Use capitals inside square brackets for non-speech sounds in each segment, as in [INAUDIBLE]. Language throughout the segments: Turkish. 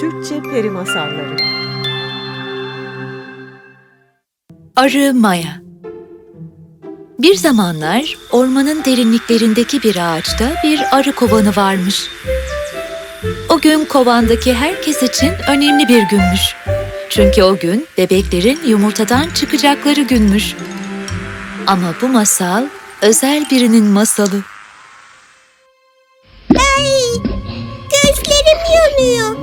Türkçe Peri Masalları Arı Maya Bir zamanlar ormanın derinliklerindeki bir ağaçta bir arı kovanı varmış. O gün kovandaki herkes için önemli bir günmüş. Çünkü o gün bebeklerin yumurtadan çıkacakları günmüş. Ama bu masal özel birinin masalı. Ay, gözlerim yanıyor.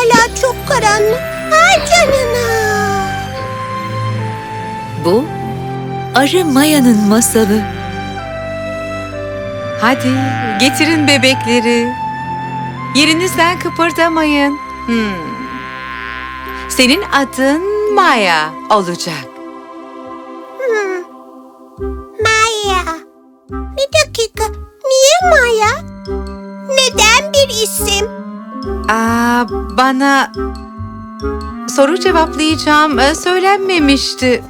Hala çok karanlık? Ay canına. Bu Arı Maya'nın masalı. Hadi getirin bebekleri. Yerinizden kıpırdamayın. Hmm. Senin adın Maya olacak. Hmm. Maya. Bir dakika. Niye Maya? Neden bir isim? Aa, bana soru cevaplayacağım e, söylenmemişti.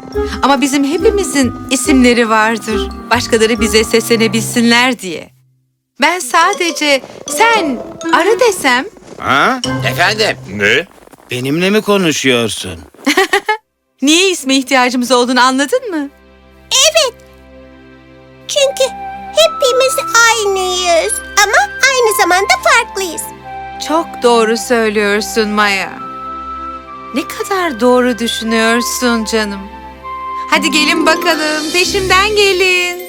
Ama bizim hepimizin isimleri vardır. Başkaları bize seslenebilsinler diye. Ben sadece sen arı desem Ha? Efendim? Ne? Benimle mi konuşuyorsun? [LAUGHS] niye isme ihtiyacımız olduğunu anladın mı? Çünkü hepimiz aynıyız. Ama aynı zamanda farklıyız. Çok doğru söylüyorsun Maya. Ne kadar doğru düşünüyorsun canım. Hadi gelin bakalım, peşimden gelin.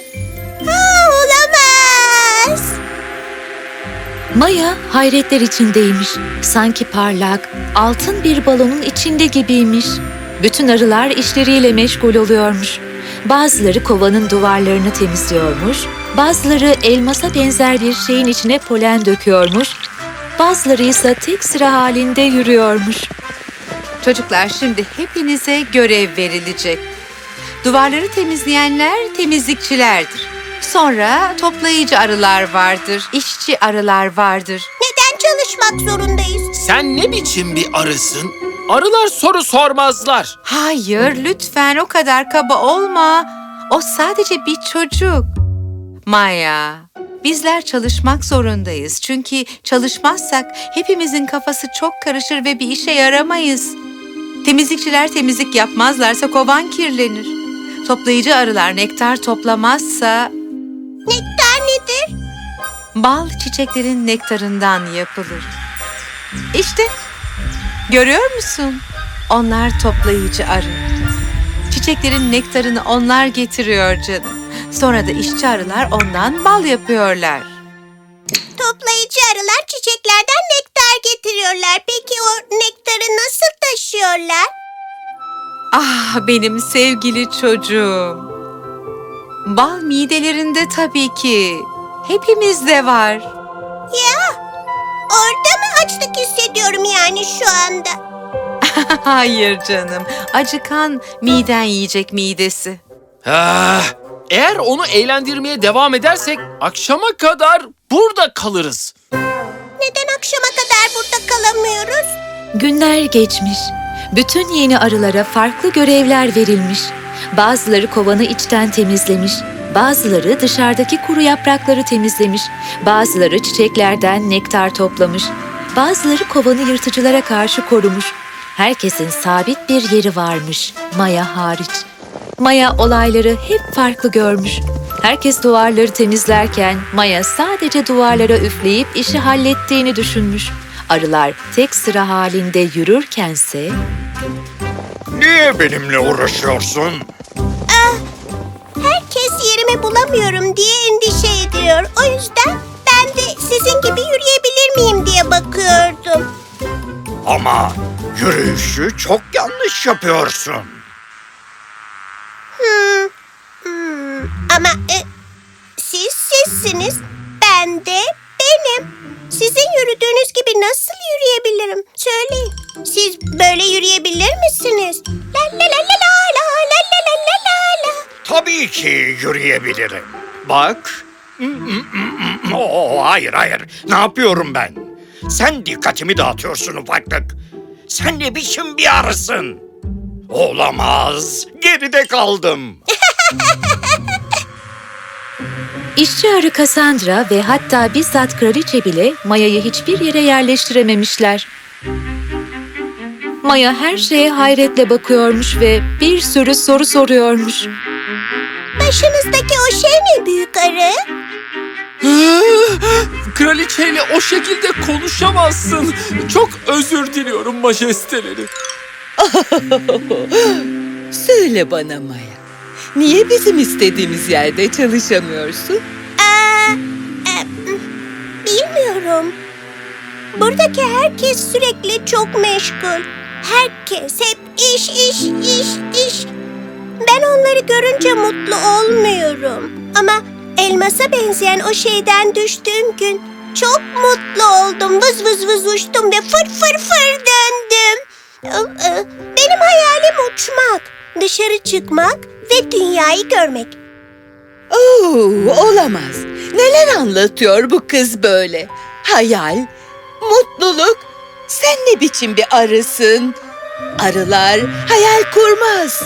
Aa, olamaz. Maya hayretler içindeymiş. Sanki parlak, altın bir balonun içinde gibiymiş. Bütün arılar işleriyle meşgul oluyormuş. Bazıları kovanın duvarlarını temizliyormuş, bazıları elmasa benzer bir şeyin içine polen döküyormuş, bazıları ise tek sıra halinde yürüyormuş. Çocuklar şimdi hepinize görev verilecek. Duvarları temizleyenler temizlikçilerdir. Sonra toplayıcı arılar vardır, işçi arılar vardır. Neden çalışmak zorundayız? Sen ne biçim bir arısın? Arılar soru sormazlar. Hayır, lütfen o kadar kaba olma. O sadece bir çocuk. Maya, bizler çalışmak zorundayız. Çünkü çalışmazsak hepimizin kafası çok karışır ve bir işe yaramayız. Temizlikçiler temizlik yapmazlarsa kovan kirlenir. Toplayıcı arılar nektar toplamazsa Nektar nedir? bal çiçeklerin nektarından yapılır. İşte görüyor musun? Onlar toplayıcı arı. Çiçeklerin nektarını onlar getiriyor canım. Sonra da işçi arılar ondan bal yapıyorlar. Toplayıcı arılar çiçeklerden nektar getiriyorlar. Peki o nektarı nasıl taşıyorlar? Ah benim sevgili çocuğum. Bal midelerinde tabii ki. Hepimizde var. Ya, orada mı açlık hissediyorum yani şu anda? [LAUGHS] Hayır canım. Acıkan miden yiyecek midesi. Ah, eğer onu eğlendirmeye devam edersek akşama kadar burada kalırız. Neden akşama kadar burada kalamıyoruz? Günler geçmiş. Bütün yeni arılara farklı görevler verilmiş. Bazıları kovanı içten temizlemiş, bazıları dışarıdaki kuru yaprakları temizlemiş, bazıları çiçeklerden nektar toplamış, bazıları kovanı yırtıcılara karşı korumuş. Herkesin sabit bir yeri varmış, Maya hariç. Maya olayları hep farklı görmüş. Herkes duvarları temizlerken Maya sadece duvarlara üfleyip işi hallettiğini düşünmüş. Arılar tek sıra halinde yürürkense Niye benimle uğraşıyorsun? Herkes yerimi bulamıyorum diye endişe ediyor. O yüzden ben de sizin gibi yürüyebilir miyim diye bakıyordum. Ama yürüyüşü çok yanlış yapıyorsun. Hmm, hmm. Ama e, siz sizsiniz, ben de benim. Sizin yürüdüğünüz gibi nasıl yürüyebilirim? Söyleyin. Siz böyle yürüyebilir misiniz? La la la la la la la la la la la la. Tabii ki yürüyebilirim. Bak. Oo, hayır hayır. Ne yapıyorum ben? Sen dikkatimi dağıtıyorsun ufaklık. Sen ne biçim bir arısın? Olamaz. Geride kaldım. İşçi arı Cassandra ve hatta bizzat kraliçe bile Maya'yı hiçbir yere yerleştirememişler. Maya her şeye hayretle bakıyormuş ve bir sürü soru soruyormuş. Başınızdaki o şey ne büyük arı? Kraliçeyle o şekilde konuşamazsın. Çok özür diliyorum majesteleri. [LAUGHS] Söyle bana Maya. Niye bizim istediğimiz yerde çalışamıyorsun? Aa, e, bilmiyorum. Buradaki herkes sürekli çok meşgul. Herkes hep iş, iş, iş, iş. Ben onları görünce mutlu olmuyorum. Ama elmasa benzeyen o şeyden düştüğüm gün çok mutlu oldum. Vız vız vız uçtum ve fır fır fır döndüm. Benim hayalim uçmak, dışarı çıkmak ve dünyayı görmek. Oo, olamaz. Neler anlatıyor bu kız böyle? Hayal, mutluluk. Sen ne biçim bir arısın? Arılar hayal kurmaz.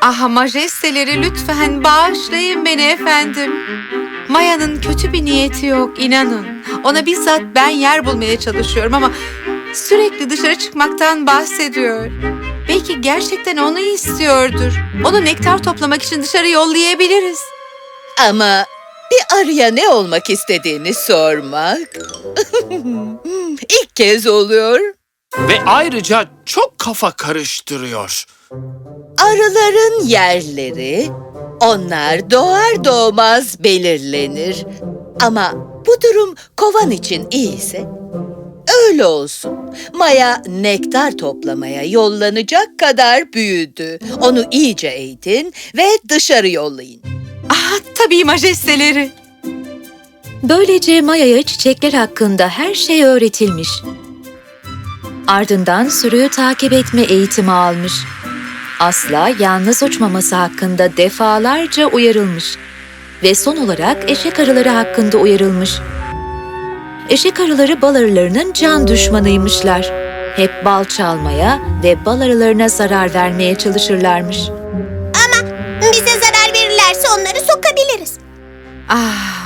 Ah majesteleri lütfen bağışlayın beni efendim. Maya'nın kötü bir niyeti yok inanın. Ona bizzat ben yer bulmaya çalışıyorum ama sürekli dışarı çıkmaktan bahsediyor. Belki gerçekten onu istiyordur. Onu nektar toplamak için dışarı yollayabiliriz. Ama bir arıya ne olmak istediğini sormak. [LAUGHS] İlk kez oluyor. Ve ayrıca çok kafa karıştırıyor. Arıların yerleri, onlar doğar doğmaz belirlenir. Ama bu durum kovan için iyiyse öyle olsun. Maya nektar toplamaya yollanacak kadar büyüdü. Onu iyice eğitin ve dışarı yollayın. Ah tabii majesteleri. Böylece Maya'ya çiçekler hakkında her şey öğretilmiş. Ardından sürüyü takip etme eğitimi almış. Asla yalnız uçmaması hakkında defalarca uyarılmış. Ve son olarak eşek arıları hakkında uyarılmış. Eşek arıları bal arılarının can düşmanıymışlar. Hep bal çalmaya ve bal arılarına zarar vermeye çalışırlarmış. Bize zarar verirlerse onları sokabiliriz. Ah,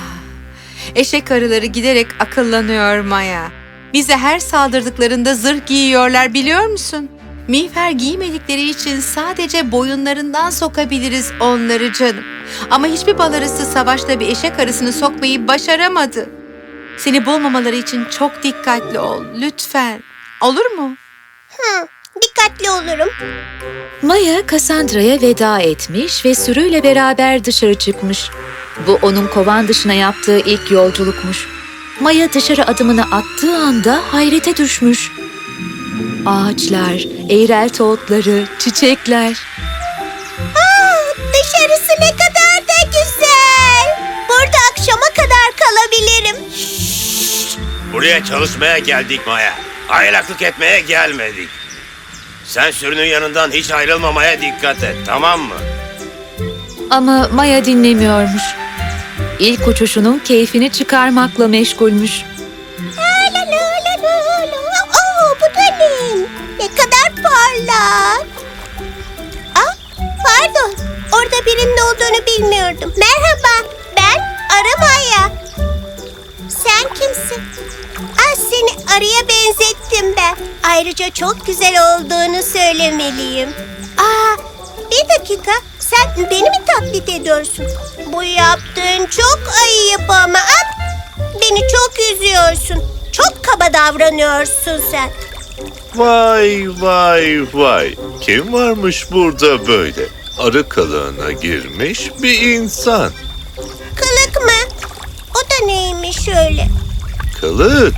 eşek arıları giderek akıllanıyor Maya. Bize her saldırdıklarında zırh giyiyorlar biliyor musun? Miğfer giymedikleri için sadece boyunlarından sokabiliriz onları canım. Ama hiçbir bal arısı savaşta bir eşek arısını sokmayı başaramadı. Seni bulmamaları için çok dikkatli ol lütfen. Olur mu? Hı, dikkatli olurum. Maya Cassandra'ya veda etmiş ve sürüyle beraber dışarı çıkmış. Bu onun kovan dışına yaptığı ilk yolculukmuş. Maya dışarı adımını attığı anda hayrete düşmüş. Ağaçlar, eğrelti otları, çiçekler. Buraya çalışmaya geldik Maya. Aylaklık etmeye gelmedik. Sen sürünün yanından hiç ayrılmamaya dikkat et, tamam mı? Ama Maya dinlemiyormuş. İlk uçuşunun keyfini çıkarmakla meşgulmüş. La la la la la. Aa, bu da ne? Ne kadar parlak. Ah, pardon. Orada birinin olduğunu bilmiyordum. Merhaba, ben Arı Maya. Sen kimsin? Ah, seni arıya benzettim ben. Ayrıca çok güzel olduğunu söylemeliyim. Aa, bir dakika. Sen beni mi taklit ediyorsun? Bu yaptığın çok ayıp ama. Ah, Beni çok üzüyorsun. Çok kaba davranıyorsun sen. Vay vay vay. Kim varmış burada böyle? Arı kılığına girmiş bir insan. Kılık mı? O da neymiş öyle? Kılık.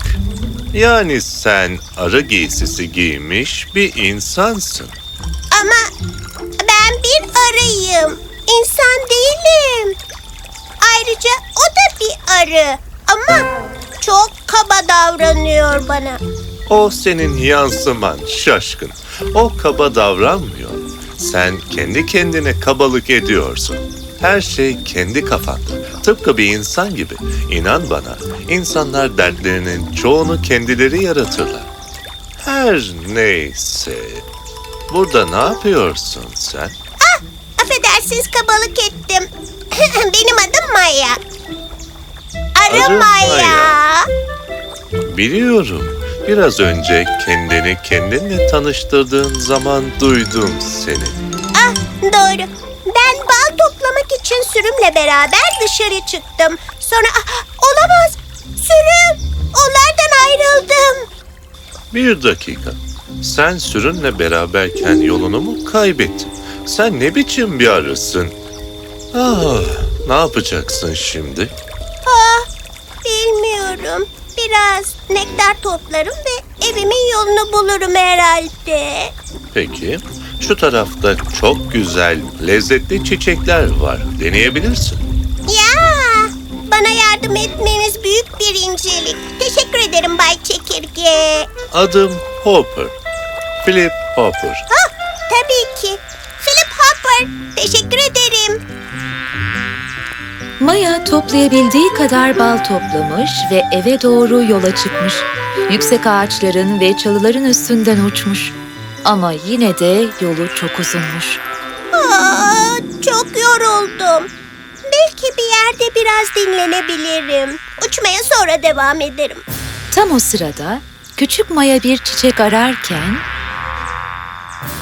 Yani sen arı giysisi giymiş bir insansın. Ama ben bir arıyım. İnsan değilim. Ayrıca o da bir arı. Ama çok kaba davranıyor bana. O senin yansıman şaşkın. O kaba davranmıyor. Sen kendi kendine kabalık ediyorsun. Her şey kendi kafanda. Tıpkı bir insan gibi. İnan bana, insanlar dertlerinin çoğunu kendileri yaratırlar. Her neyse. Burada ne yapıyorsun sen? Affedersiniz kabalık ettim. [LAUGHS] Benim adım Maya. Arı. Maya. Biliyorum. Biraz önce kendini kendinle tanıştırdığın zaman duydum seni. Ah doğru. İçin sürümle beraber dışarı çıktım. Sonra ah, olamaz. Sürüm. Onlardan ayrıldım. Bir dakika. Sen sürünle beraberken yolunu mu kaybettin? Sen ne biçim bir arısın? Ah, ne yapacaksın şimdi? Ah, bilmiyorum. Biraz nektar toplarım ve evimin yolunu bulurum herhalde. Peki, şu tarafta çok güzel, lezzetli çiçekler var. Deneyebilirsin. Ya, bana yardım etmeniz büyük bir incelik. Teşekkür ederim Bay Çekirge. Adım Hopper. Philip Hopper. Ah, tabii ki. Philip Hopper. Teşekkür ederim. Maya toplayabildiği kadar bal toplamış ve eve doğru yola çıkmış. Yüksek ağaçların ve çalıların üstünden uçmuş. Ama yine de yolu çok uzunmuş. Aa, çok yoruldum. Belki bir yerde biraz dinlenebilirim. Uçmaya sonra devam ederim. Tam o sırada küçük Maya bir çiçek ararken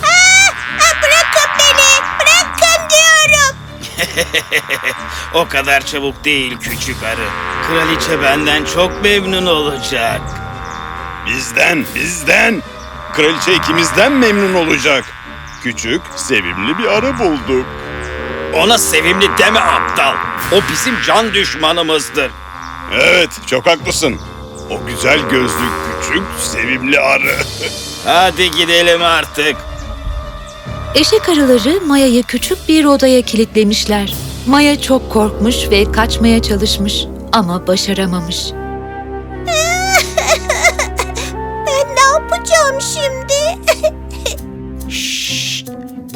Ah, bırakın beni. Bırakın diyorum. [LAUGHS] O kadar çabuk değil küçük arı. Kraliçe benden çok memnun olacak. Bizden, bizden. Kraliçe ikimizden memnun olacak. Küçük, sevimli bir arı bulduk. Ona sevimli deme aptal. O bizim can düşmanımızdır. Evet, çok haklısın. O güzel gözlü küçük, sevimli arı. [LAUGHS] Hadi gidelim artık. eşek arıları Maya'yı küçük bir odaya kilitlemişler. Maya çok korkmuş ve kaçmaya çalışmış ama başaramamış.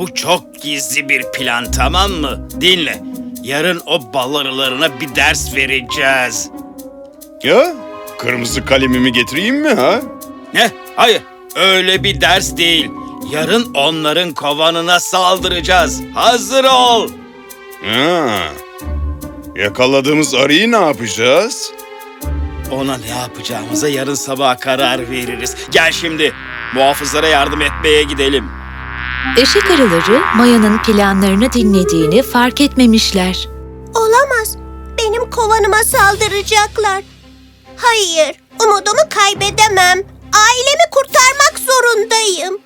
Bu çok gizli bir plan tamam mı? Dinle. Yarın o bal arılarına bir ders vereceğiz. ya, kırmızı kalemimi getireyim mi ha? Ne? Hayır. Öyle bir ders değil. Yarın onların kovanına saldıracağız. Hazır ol. Ha. Yakaladığımız arıyı ne yapacağız? Ona ne yapacağımıza yarın sabah karar veririz. Gel şimdi. Muhafızlara yardım etmeye gidelim. Eşek arıları Maya'nın planlarını dinlediğini fark etmemişler. Olamaz. Benim kovanıma saldıracaklar. Hayır, umudumu kaybedemem. Ailemi kurtarmak zorundayım.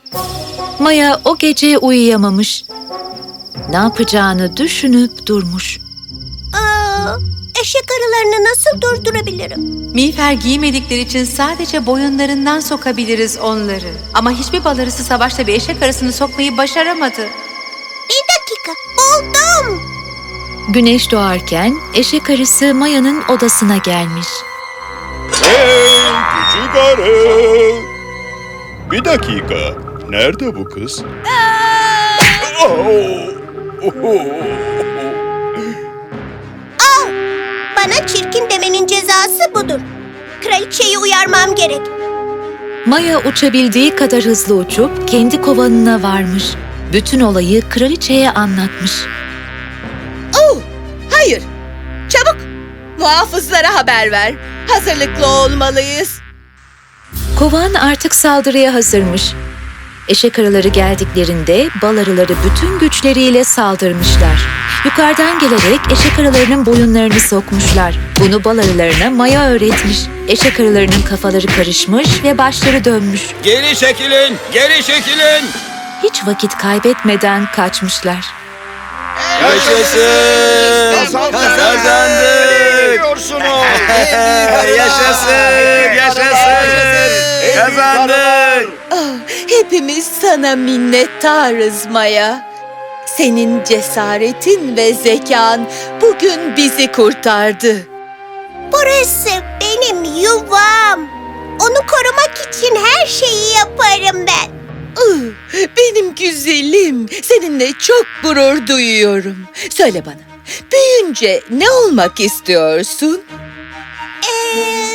Maya o gece uyuyamamış. Ne yapacağını düşünüp durmuş. Aa, eşek arılarını nasıl durdurabilirim? Miğfer giymedikleri için sadece boyunlarından sokabiliriz onları. Ama hiçbir bal arısı savaşta bir eşek arısını sokmayı başaramadı. Bir dakika, buldum. Güneş doğarken eşek arısı Maya'nın odasına gelmiş. Hey küçük arı. Bir dakika. Nerede bu kız? [LAUGHS] Oh! Bana Kraliçeyi uyarmam gerek. Maya uçabildiği kadar hızlı uçup kendi kovanına varmış. Bütün olayı kraliçeye anlatmış. Oh, hayır. Çabuk. Muhafızlara haber ver. Hazırlıklı olmalıyız. Kovan artık saldırıya hazırmış. Eşek arıları geldiklerinde bal arıları bütün güçleriyle saldırmışlar. Yukarıdan gelerek eşek arılarının boyunlarını sokmuşlar. Bunu bal arılarına Maya öğretmiş. Eşek arılarının kafaları karışmış ve başları dönmüş. Geri çekilin, geri çekilin. Hiç vakit kaybetmeden kaçmışlar. Yaşasın. Kazandık. yaşasın, yaşasın. Kazandık. Ah, hepimiz sana minnettarız Maya. Senin cesaretin ve zekan bugün bizi kurtardı. Burası benim yuvam. Onu korumak için her şeyi yaparım ben. Ah, benim güzelim, seninle çok gurur duyuyorum. Söyle bana, büyüyünce ne olmak istiyorsun? Ee,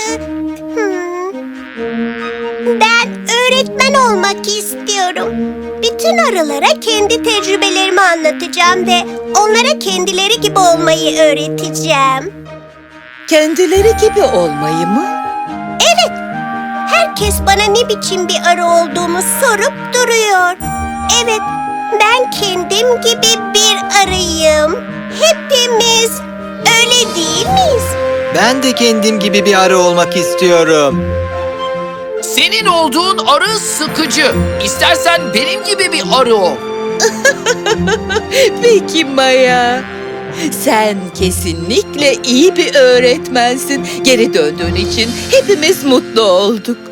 Ben olmak istiyorum. Bütün arılara kendi tecrübelerimi anlatacağım ve onlara kendileri gibi olmayı öğreteceğim. Kendileri gibi olmayı mı? Herkes bana ne biçim bir arı olduğumu sorup duruyor. Evet, ben kendim gibi bir arıyım. Hepimiz öyle değil miyiz? Ben de kendim gibi bir arı olmak istiyorum. Senin olduğun arı sıkıcı. İstersen benim gibi bir arı ol. [LAUGHS] Peki Maya. Sen kesinlikle iyi bir öğretmensin. Geri döndüğün için hepimiz mutlu olduk.